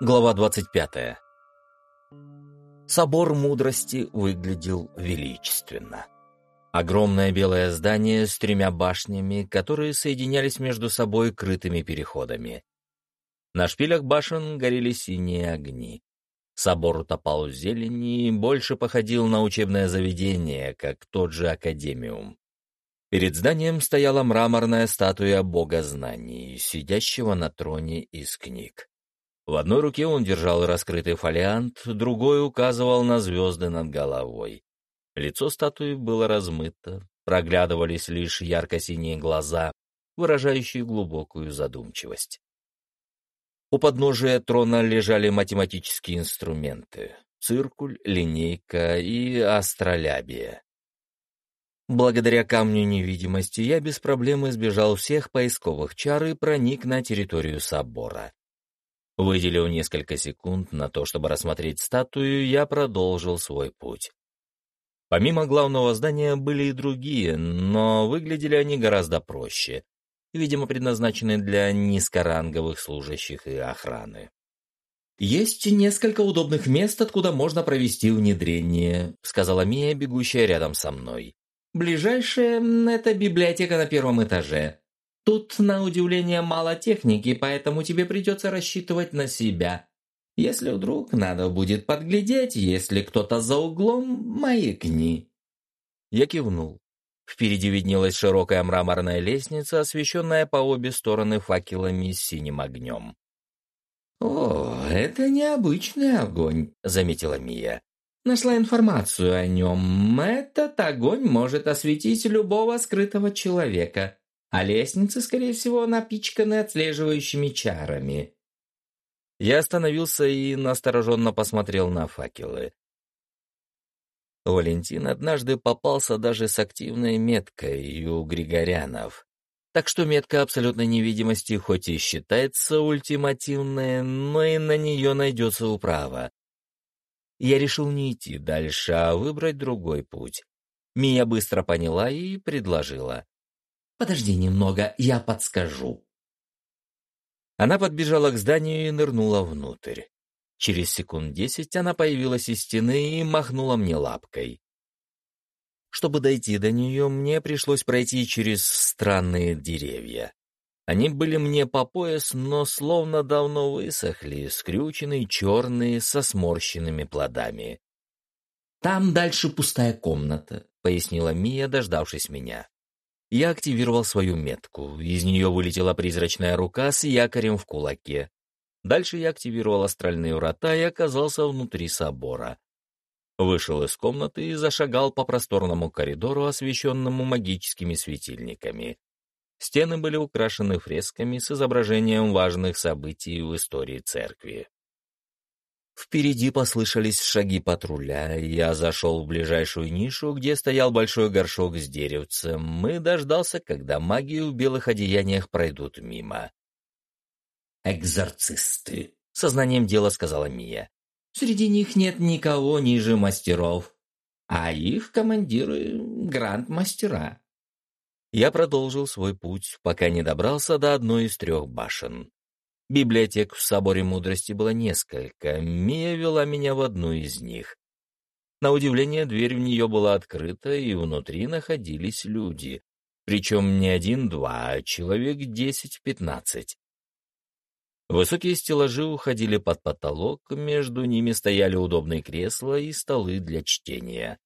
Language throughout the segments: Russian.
Глава 25. Собор мудрости выглядел величественно. Огромное белое здание с тремя башнями, которые соединялись между собой крытыми переходами. На шпилях башен горели синие огни. Собор утопал в зелени и больше походил на учебное заведение, как тот же академиум. Перед зданием стояла мраморная статуя бога знаний, сидящего на троне из книг. В одной руке он держал раскрытый фолиант, другой указывал на звезды над головой. Лицо статуи было размыто, проглядывались лишь ярко-синие глаза, выражающие глубокую задумчивость. У подножия трона лежали математические инструменты — циркуль, линейка и астролябия. Благодаря камню невидимости я без проблем избежал всех поисковых чар и проник на территорию собора. Выделив несколько секунд на то, чтобы рассмотреть статую, я продолжил свой путь. Помимо главного здания были и другие, но выглядели они гораздо проще, видимо, предназначены для низкоранговых служащих и охраны. «Есть несколько удобных мест, откуда можно провести внедрение», — сказала Мия, бегущая рядом со мной. «Ближайшая — это библиотека на первом этаже. Тут, на удивление, мало техники, поэтому тебе придется рассчитывать на себя. Если вдруг надо будет подглядеть, если кто-то за углом, маякни». Я кивнул. Впереди виднелась широкая мраморная лестница, освещенная по обе стороны факелами с синим огнем. «О, это необычный огонь», — заметила Мия. «Нашла информацию о нем. Этот огонь может осветить любого скрытого человека а лестницы, скорее всего, напичканы отслеживающими чарами. Я остановился и настороженно посмотрел на факелы. Валентин однажды попался даже с активной меткой у Григорянов. Так что метка абсолютной невидимости хоть и считается ультимативной, но и на нее найдется управа. Я решил не идти дальше, а выбрать другой путь. Мия быстро поняла и предложила. Подожди немного, я подскажу». Она подбежала к зданию и нырнула внутрь. Через секунд десять она появилась из стены и махнула мне лапкой. Чтобы дойти до нее, мне пришлось пройти через странные деревья. Они были мне по пояс, но словно давно высохли, скрюченные, черные, со сморщенными плодами. «Там дальше пустая комната», — пояснила Мия, дождавшись меня. Я активировал свою метку. Из нее вылетела призрачная рука с якорем в кулаке. Дальше я активировал астральные врата и оказался внутри собора. Вышел из комнаты и зашагал по просторному коридору, освещенному магическими светильниками. Стены были украшены фресками с изображением важных событий в истории церкви. Впереди послышались шаги патруля, я зашел в ближайшую нишу, где стоял большой горшок с деревцем, и дождался, когда маги в белых одеяниях пройдут мимо. «Экзорцисты», — сознанием дела сказала Мия. «Среди них нет никого ниже мастеров, а их командиры — гранд-мастера». Я продолжил свой путь, пока не добрался до одной из трех башен. Библиотек в Соборе Мудрости было несколько, Мия вела меня в одну из них. На удивление, дверь в нее была открыта, и внутри находились люди. Причем не один-два, а человек десять-пятнадцать. Высокие стеллажи уходили под потолок, между ними стояли удобные кресла и столы для чтения.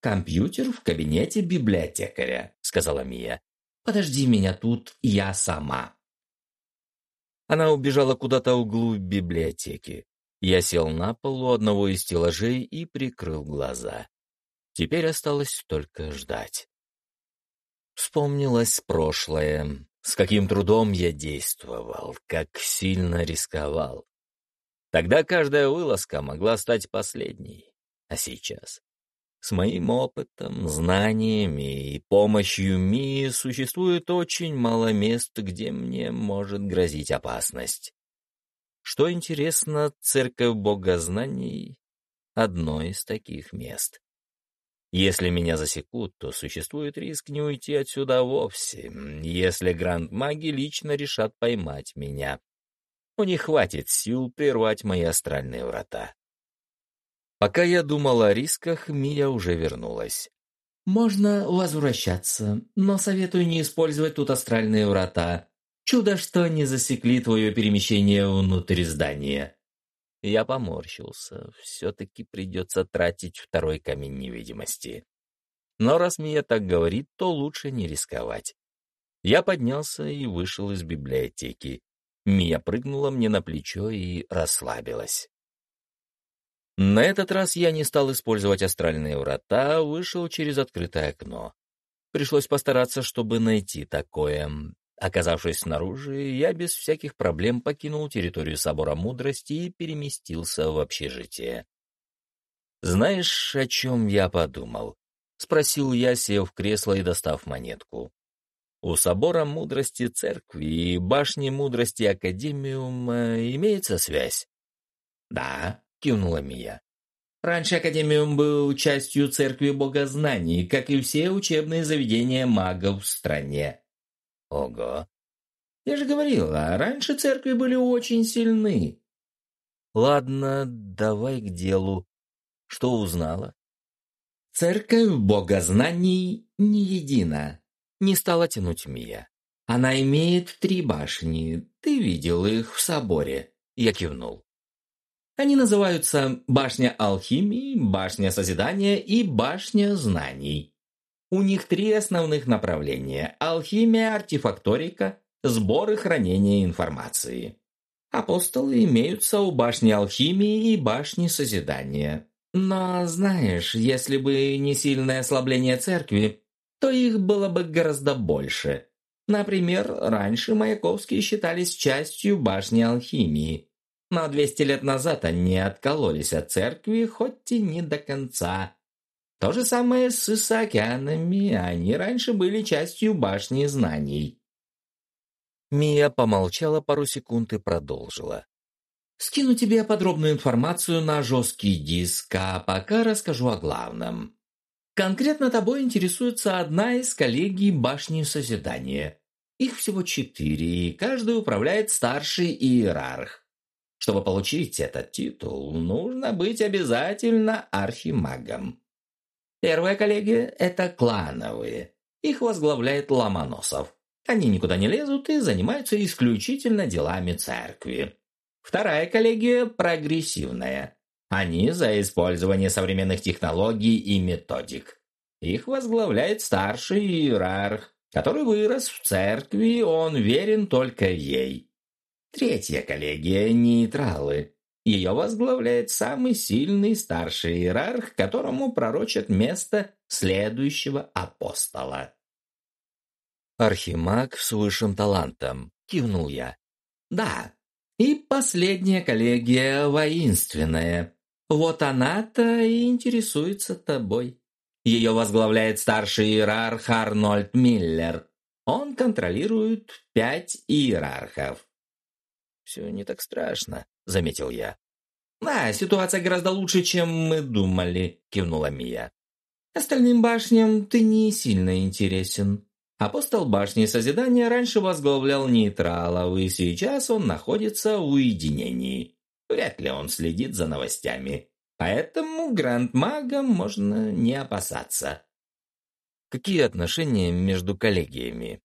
«Компьютер в кабинете библиотекаря», — сказала Мия. «Подожди меня тут, я сама». Она убежала куда-то вглубь библиотеки. Я сел на пол у одного из стеллажей и прикрыл глаза. Теперь осталось только ждать. Вспомнилось прошлое, с каким трудом я действовал, как сильно рисковал. Тогда каждая вылазка могла стать последней. А сейчас? С моим опытом, знаниями и помощью Мии существует очень мало мест, где мне может грозить опасность. Что интересно, церковь богознаний — одно из таких мест. Если меня засекут, то существует риск не уйти отсюда вовсе, если гранд-маги лично решат поймать меня. У них хватит сил прервать мои астральные врата. Пока я думал о рисках, Мия уже вернулась. «Можно возвращаться, но советую не использовать тут астральные врата. Чудо, что не засекли твое перемещение внутрь здания». Я поморщился. Все-таки придется тратить второй камень невидимости. Но раз Мия так говорит, то лучше не рисковать. Я поднялся и вышел из библиотеки. Мия прыгнула мне на плечо и расслабилась. На этот раз я не стал использовать астральные врата, а вышел через открытое окно. Пришлось постараться, чтобы найти такое. Оказавшись снаружи, я без всяких проблем покинул территорию Собора Мудрости и переместился в общежитие. «Знаешь, о чем я подумал?» — спросил я, сев в кресло и достав монетку. У Собора Мудрости Церкви и Башни Мудрости Академиума имеется связь? «Да», — кивнула Мия. «Раньше Академиум был частью Церкви Богознаний, как и все учебные заведения магов в стране». «Ого!» «Я же говорила, раньше церкви были очень сильны». «Ладно, давай к делу. Что узнала?» «Церковь Богознаний не едина», — не стала тянуть Мия. «Она имеет три башни. Ты видел их в соборе». Я кивнул. Они называются Башня Алхимии, Башня Созидания и Башня Знаний. У них три основных направления – алхимия, артефакторика, сбор и хранение информации. Апостолы имеются у Башни Алхимии и Башни Созидания. Но, знаешь, если бы не сильное ослабление церкви, то их было бы гораздо больше. Например, раньше Маяковские считались частью Башни Алхимии – но 200 лет назад они откололись от церкви, хоть и не до конца. То же самое с Исаакянами, они раньше были частью башни знаний. Мия помолчала пару секунд и продолжила. «Скину тебе подробную информацию на жесткий диск, а пока расскажу о главном. Конкретно тобой интересуется одна из коллегий башни Созидания. Их всего четыре, и каждый управляет старший иерарх. Чтобы получить этот титул, нужно быть обязательно архимагом. Первая коллегия – это клановые. Их возглавляет Ломоносов. Они никуда не лезут и занимаются исключительно делами церкви. Вторая коллегия – прогрессивная. Они за использование современных технологий и методик. Их возглавляет старший иерарх, который вырос в церкви, он верен только ей. Третья коллегия – нейтралы. Ее возглавляет самый сильный старший иерарх, которому пророчат место следующего апостола. «Архимаг с высшим талантом», – кивнул я. «Да, и последняя коллегия воинственная. Вот она-то и интересуется тобой. Ее возглавляет старший иерарх Арнольд Миллер. Он контролирует пять иерархов. «Все не так страшно», — заметил я. «Да, ситуация гораздо лучше, чем мы думали», — кивнула Мия. «Остальным башням ты не сильно интересен. Апостол башни Созидания раньше возглавлял нейтралов, и сейчас он находится в уединении. Вряд ли он следит за новостями. Поэтому гранд-магам можно не опасаться». «Какие отношения между коллегиями?»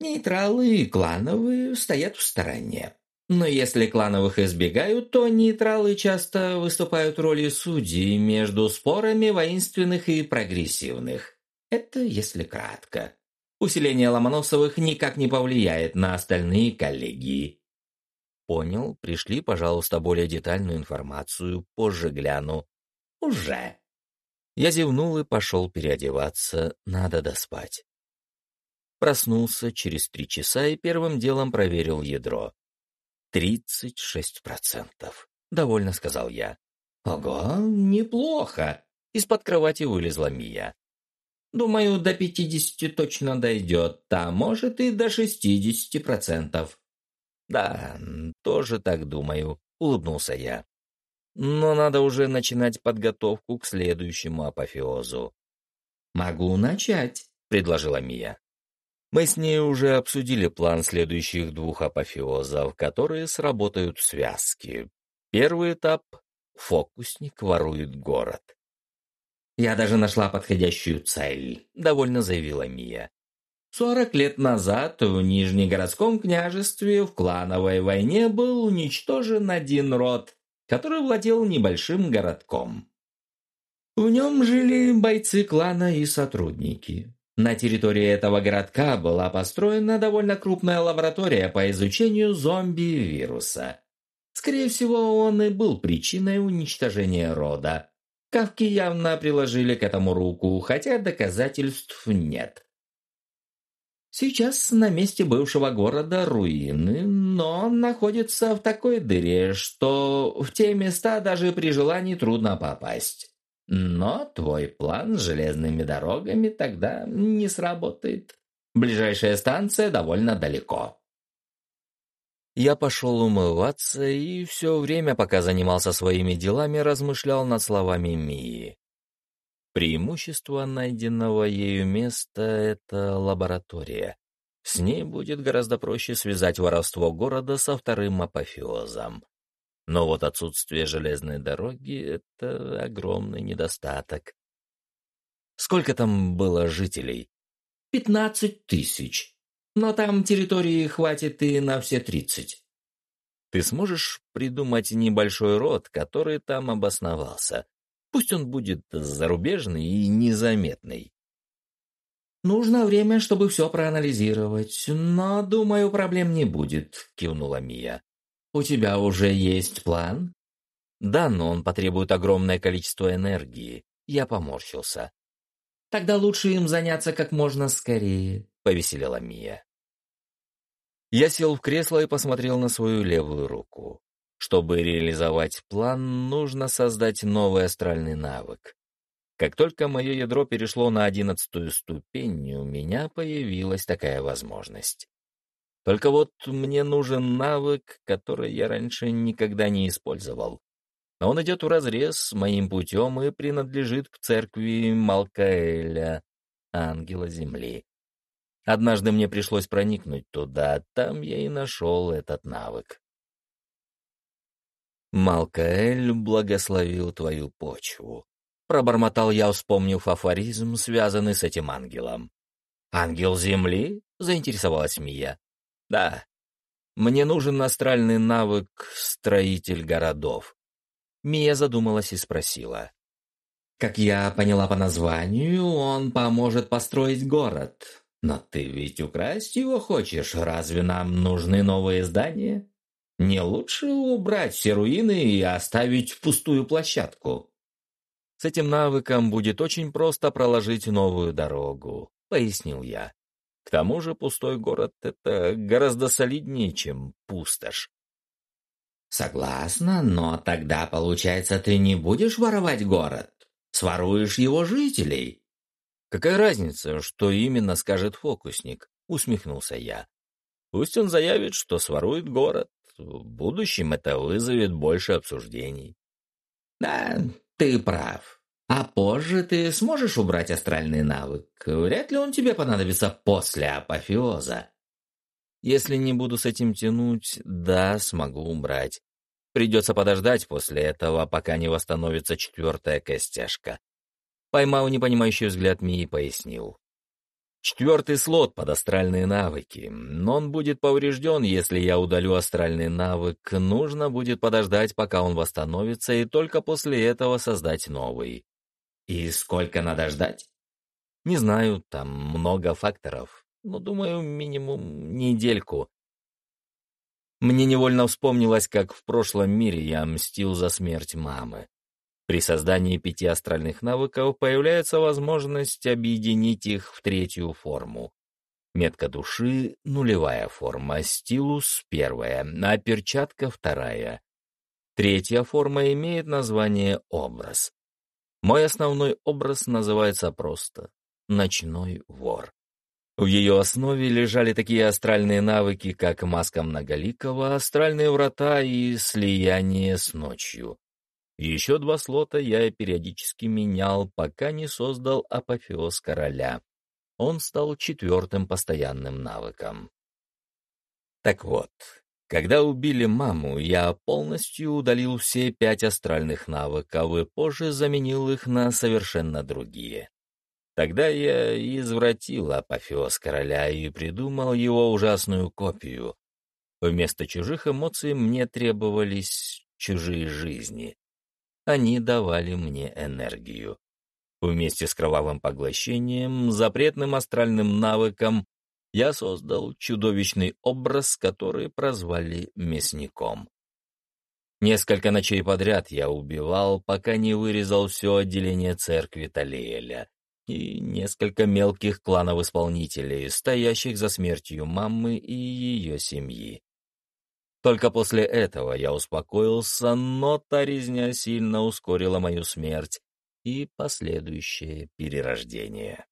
Нейтралы и клановые стоят в стороне. Но если клановых избегают, то нейтралы часто выступают в роли судей между спорами воинственных и прогрессивных. Это если кратко. Усиление Ломоносовых никак не повлияет на остальные коллегии. Понял, пришли, пожалуйста, более детальную информацию, позже гляну. Уже. Я зевнул и пошел переодеваться, надо доспать. Проснулся через три часа и первым делом проверил ядро. «Тридцать шесть процентов», — довольно сказал я. «Ого, неплохо!» — из-под кровати вылезла Мия. «Думаю, до пятидесяти точно дойдет, а может и до шестидесяти процентов». «Да, тоже так думаю», — улыбнулся я. «Но надо уже начинать подготовку к следующему апофеозу». «Могу начать», — предложила Мия. Мы с ней уже обсудили план следующих двух апофеозов, которые сработают в связке. Первый этап — фокусник ворует город. «Я даже нашла подходящую цель», — довольно заявила Мия. Сорок лет назад в Нижнегородском княжестве в клановой войне был уничтожен один род, который владел небольшим городком. В нем жили бойцы клана и сотрудники. На территории этого городка была построена довольно крупная лаборатория по изучению зомби-вируса. Скорее всего, он и был причиной уничтожения рода. Кавки явно приложили к этому руку, хотя доказательств нет. Сейчас на месте бывшего города руины, но он находится в такой дыре, что в те места даже при желании трудно попасть. Но твой план с железными дорогами тогда не сработает. Ближайшая станция довольно далеко. Я пошел умываться и все время, пока занимался своими делами, размышлял над словами Мии. Преимущество найденного ею места — это лаборатория. С ней будет гораздо проще связать воровство города со вторым апофеозом. Но вот отсутствие железной дороги — это огромный недостаток. Сколько там было жителей? Пятнадцать тысяч. Но там территории хватит и на все тридцать. Ты сможешь придумать небольшой род, который там обосновался? Пусть он будет зарубежный и незаметный. «Нужно время, чтобы все проанализировать, но, думаю, проблем не будет», — кивнула Мия. «У тебя уже есть план?» «Да, но он потребует огромное количество энергии». Я поморщился. «Тогда лучше им заняться как можно скорее», — повеселила Мия. Я сел в кресло и посмотрел на свою левую руку. Чтобы реализовать план, нужно создать новый астральный навык. Как только мое ядро перешло на одиннадцатую ступень, у меня появилась такая возможность. Только вот мне нужен навык, который я раньше никогда не использовал. Он идет вразрез с моим путем и принадлежит к церкви Малкаэля, ангела Земли. Однажды мне пришлось проникнуть туда, там я и нашел этот навык. Малкаэль благословил твою почву. Пробормотал я, вспомнив афоризм, связанный с этим ангелом. «Ангел Земли?» — заинтересовалась Мия. Да. Мне нужен астральный навык «Строитель городов». Мия задумалась и спросила. «Как я поняла по названию, он поможет построить город. Но ты ведь украсть его хочешь, разве нам нужны новые здания? Не лучше убрать все руины и оставить пустую площадку?» «С этим навыком будет очень просто проложить новую дорогу», — пояснил я. К тому же пустой город — это гораздо солиднее, чем пустошь. Согласна, но тогда, получается, ты не будешь воровать город. Своруешь его жителей. Какая разница, что именно скажет фокусник? Усмехнулся я. Пусть он заявит, что сворует город. В будущем это вызовет больше обсуждений. Да, ты прав. А позже ты сможешь убрать астральный навык. Вряд ли он тебе понадобится после апофеоза. Если не буду с этим тянуть, да, смогу убрать. Придется подождать после этого, пока не восстановится четвертая костяшка. Поймал непонимающий взгляд Мии и пояснил. Четвертый слот под астральные навыки, но он будет поврежден, если я удалю астральный навык. Нужно будет подождать, пока он восстановится, и только после этого создать новый. И сколько надо ждать? Не знаю, там много факторов, но, думаю, минимум недельку. Мне невольно вспомнилось, как в прошлом мире я мстил за смерть мамы. При создании пяти астральных навыков появляется возможность объединить их в третью форму. Метка души — нулевая форма, стилус — первая, а перчатка — вторая. Третья форма имеет название «образ». Мой основной образ называется просто «Ночной вор». В ее основе лежали такие астральные навыки, как маска многоликого, астральные врата и слияние с ночью. Еще два слота я периодически менял, пока не создал апофеоз короля. он стал четвертым постоянным навыком. Так вот, когда убили маму, я полностью удалил все пять астральных навыков и позже заменил их на совершенно другие. Тогда я извратил апофеоз короля и придумал его ужасную копию. Вместо чужих эмоций мне требовались чужие жизни. Они давали мне энергию. Вместе с кровавым поглощением, запретным астральным навыком, я создал чудовищный образ, который прозвали мясником. Несколько ночей подряд я убивал, пока не вырезал все отделение церкви Талиэля и несколько мелких кланов-исполнителей, стоящих за смертью мамы и ее семьи. Только после этого я успокоился, но та резня сильно ускорила мою смерть и последующее перерождение.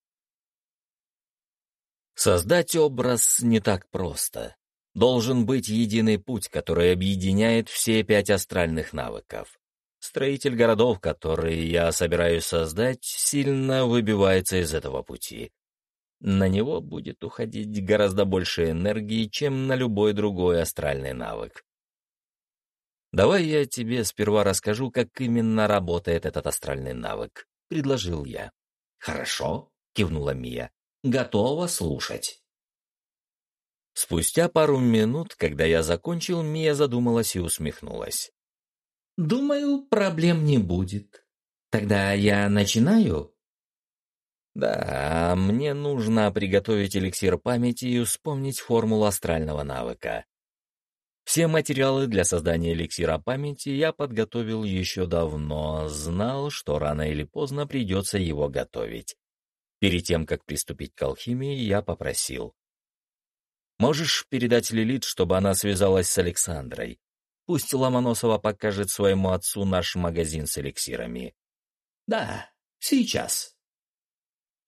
Создать образ не так просто. Должен быть единый путь, который объединяет все пять астральных навыков. Строитель городов, который я собираюсь создать, сильно выбивается из этого пути. На него будет уходить гораздо больше энергии, чем на любой другой астральный навык. «Давай я тебе сперва расскажу, как именно работает этот астральный навык», — предложил я. «Хорошо», — кивнула Мия. Готова слушать. Спустя пару минут, когда я закончил, Мия задумалась и усмехнулась. «Думаю, проблем не будет. Тогда я начинаю?» «Да, мне нужно приготовить эликсир памяти и вспомнить формулу астрального навыка. Все материалы для создания эликсира памяти я подготовил еще давно, знал, что рано или поздно придется его готовить. Перед тем, как приступить к алхимии, я попросил. «Можешь передать Лилит, чтобы она связалась с Александрой? Пусть Ломоносова покажет своему отцу наш магазин с эликсирами». «Да, сейчас».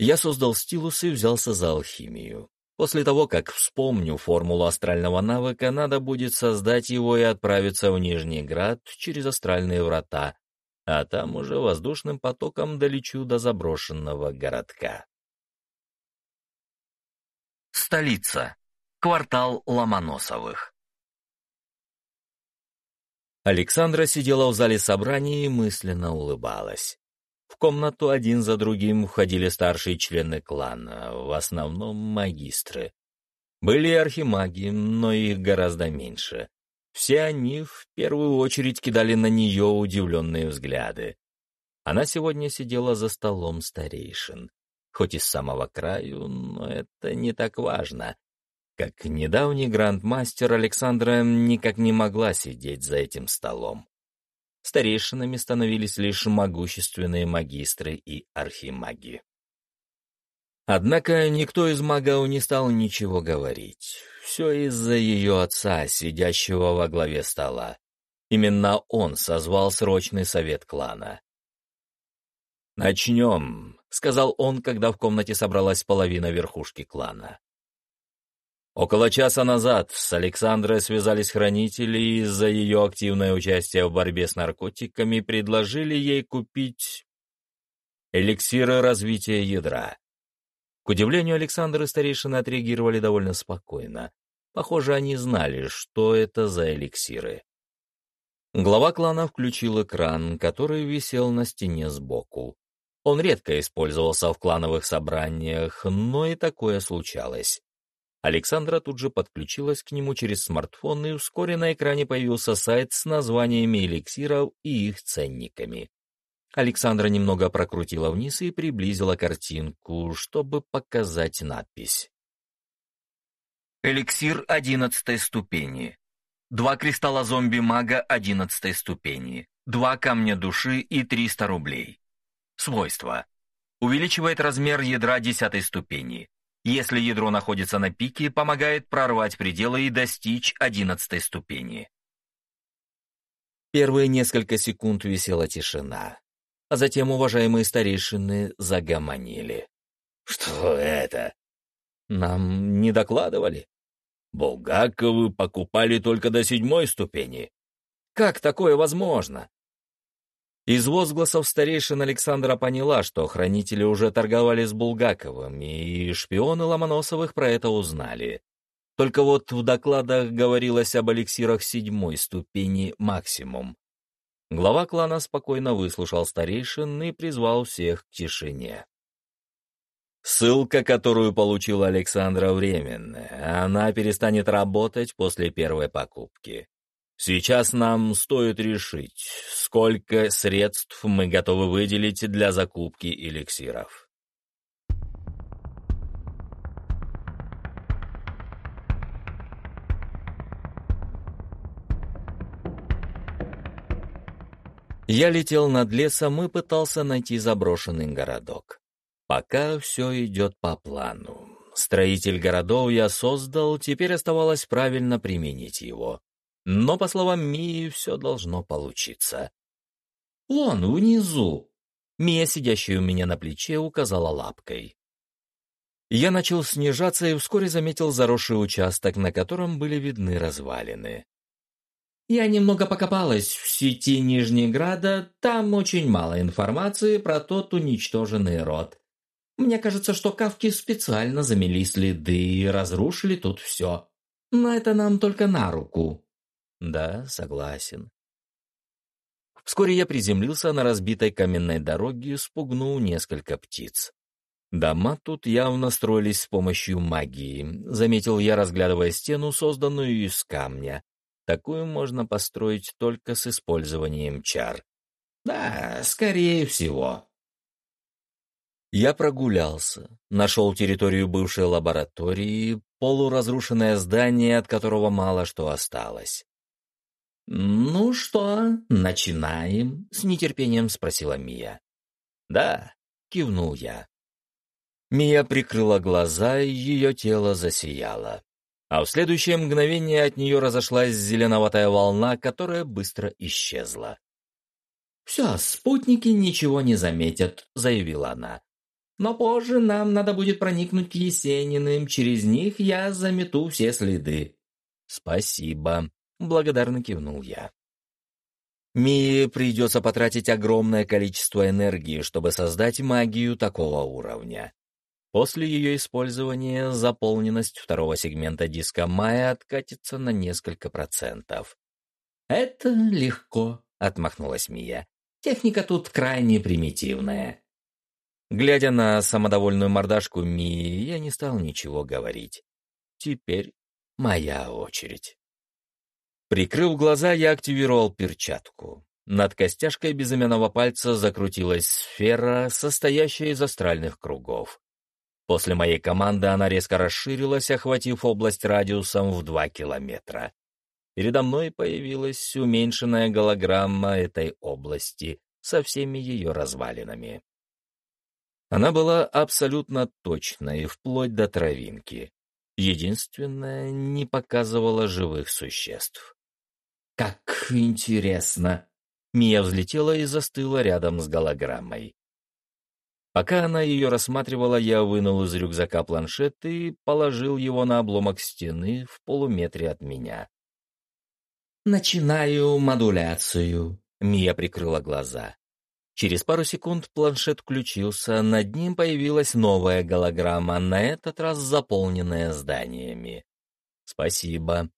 Я создал стилус и взялся за алхимию. После того, как вспомню формулу астрального навыка, надо будет создать его и отправиться в Нижний Град через астральные врата, а там уже воздушным потоком долечу до заброшенного городка. Столица. Квартал Ломоносовых. Александра сидела в зале собраний и мысленно улыбалась. В комнату один за другим входили старшие члены клана, в основном магистры. Были архимаги, но их гораздо меньше. Все они в первую очередь кидали на нее удивленные взгляды. Она сегодня сидела за столом старейшин. Хоть и с самого краю, но это не так важно. Как недавний грандмастер Александра никак не могла сидеть за этим столом. Старейшинами становились лишь могущественные магистры и архимаги. Однако никто из магов не стал ничего говорить. Все из-за ее отца, сидящего во главе стола. Именно он созвал срочный совет клана. «Начнем», — сказал он, когда в комнате собралась половина верхушки клана. Около часа назад с Александрой связались хранители и из-за ее активное участие в борьбе с наркотиками предложили ей купить эликсиры развития ядра. К удивлению Александра старейшины отреагировали довольно спокойно. Похоже, они знали, что это за эликсиры. Глава клана включил экран, который висел на стене сбоку. Он редко использовался в клановых собраниях, но и такое случалось. Александра тут же подключилась к нему через смартфон, и вскоре на экране появился сайт с названиями эликсиров и их ценниками. Александра немного прокрутила вниз и приблизила картинку, чтобы показать надпись. Эликсир одиннадцатой ступени. Два кристалла зомби-мага одиннадцатой ступени. Два камня души и 300 рублей. Свойства. Увеличивает размер ядра десятой ступени. Если ядро находится на пике, помогает прорвать пределы и достичь одиннадцатой ступени. Первые несколько секунд висела тишина а затем уважаемые старейшины загомонили. «Что это?» «Нам не докладывали?» «Булгаковы покупали только до седьмой ступени. Как такое возможно?» Из возгласов старейшин Александра поняла, что хранители уже торговали с Булгаковым, и шпионы Ломоносовых про это узнали. Только вот в докладах говорилось об эликсирах седьмой ступени максимум. Глава клана спокойно выслушал старейшин и призвал всех к тишине. Ссылка, которую получил Александра, временная. Она перестанет работать после первой покупки. Сейчас нам стоит решить, сколько средств мы готовы выделить для закупки эликсиров. Я летел над лесом и пытался найти заброшенный городок. Пока все идет по плану. Строитель городов я создал, теперь оставалось правильно применить его. Но, по словам Мии, все должно получиться. «Вон, внизу!» Мия, сидящая у меня на плече, указала лапкой. Я начал снижаться и вскоре заметил заросший участок, на котором были видны развалины. Я немного покопалась в сети Нижнеграда, там очень мало информации про тот уничтоженный род. Мне кажется, что кавки специально замели следы и разрушили тут все. Но это нам только на руку. Да, согласен. Вскоре я приземлился на разбитой каменной дороге, спугнул несколько птиц. Дома тут явно строились с помощью магии, заметил я, разглядывая стену, созданную из камня. Такую можно построить только с использованием чар. Да, скорее всего. Я прогулялся, нашел территорию бывшей лаборатории, полуразрушенное здание, от которого мало что осталось. «Ну что, начинаем?» — с нетерпением спросила Мия. «Да», — кивнул я. Мия прикрыла глаза, ее тело засияло. А в следующее мгновение от нее разошлась зеленоватая волна, которая быстро исчезла. «Все, спутники ничего не заметят», — заявила она. «Но позже нам надо будет проникнуть к Есениным, через них я замету все следы». «Спасибо», Благодарно кивнул я. Мии придется потратить огромное количество энергии, чтобы создать магию такого уровня. После ее использования заполненность второго сегмента диска Майя откатится на несколько процентов. «Это легко», — отмахнулась Мия. «Техника тут крайне примитивная». Глядя на самодовольную мордашку Мии, я не стал ничего говорить. Теперь моя очередь. Прикрыв глаза, я активировал перчатку. Над костяшкой безымянного пальца закрутилась сфера, состоящая из астральных кругов. После моей команды она резко расширилась, охватив область радиусом в два километра. Передо мной появилась уменьшенная голограмма этой области со всеми ее развалинами. Она была абсолютно точной, вплоть до травинки. Единственное, не показывала живых существ. «Как интересно!» Мия взлетела и застыла рядом с голограммой. Пока она ее рассматривала, я вынул из рюкзака планшет и положил его на обломок стены в полуметре от меня. «Начинаю модуляцию», — Мия прикрыла глаза. Через пару секунд планшет включился, над ним появилась новая голограмма, на этот раз заполненная зданиями. «Спасибо»,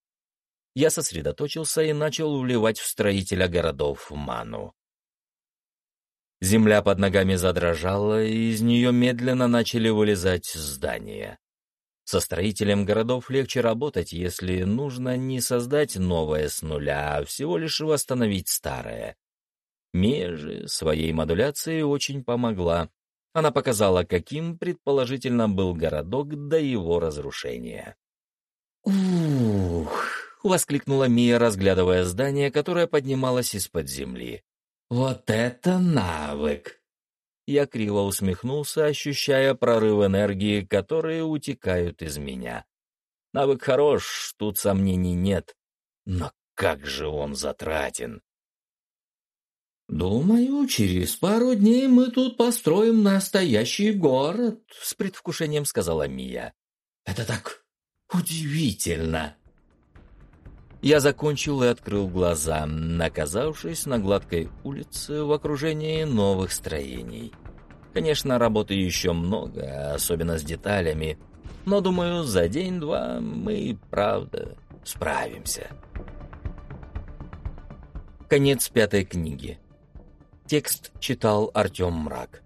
я сосредоточился и начал вливать в строителя городов ману. Земля под ногами задрожала, и из нее медленно начали вылезать здания. Со строителем городов легче работать, если нужно не создать новое с нуля, а всего лишь восстановить старое. Же своей модуляцией очень помогла. Она показала, каким предположительно был городок до его разрушения. «Ух!» — воскликнула Мия, разглядывая здание, которое поднималось из-под земли. «Вот это навык!» Я криво усмехнулся, ощущая прорыв энергии, которые утекают из меня. Навык хорош, тут сомнений нет. Но как же он затратен! «Думаю, через пару дней мы тут построим настоящий город», — с предвкушением сказала Мия. «Это так удивительно!» Я закончил и открыл глаза, оказавшись на гладкой улице в окружении новых строений. Конечно, работы еще много, особенно с деталями, но, думаю, за день-два мы, правда, справимся. Конец пятой книги. Текст читал Артем Мрак.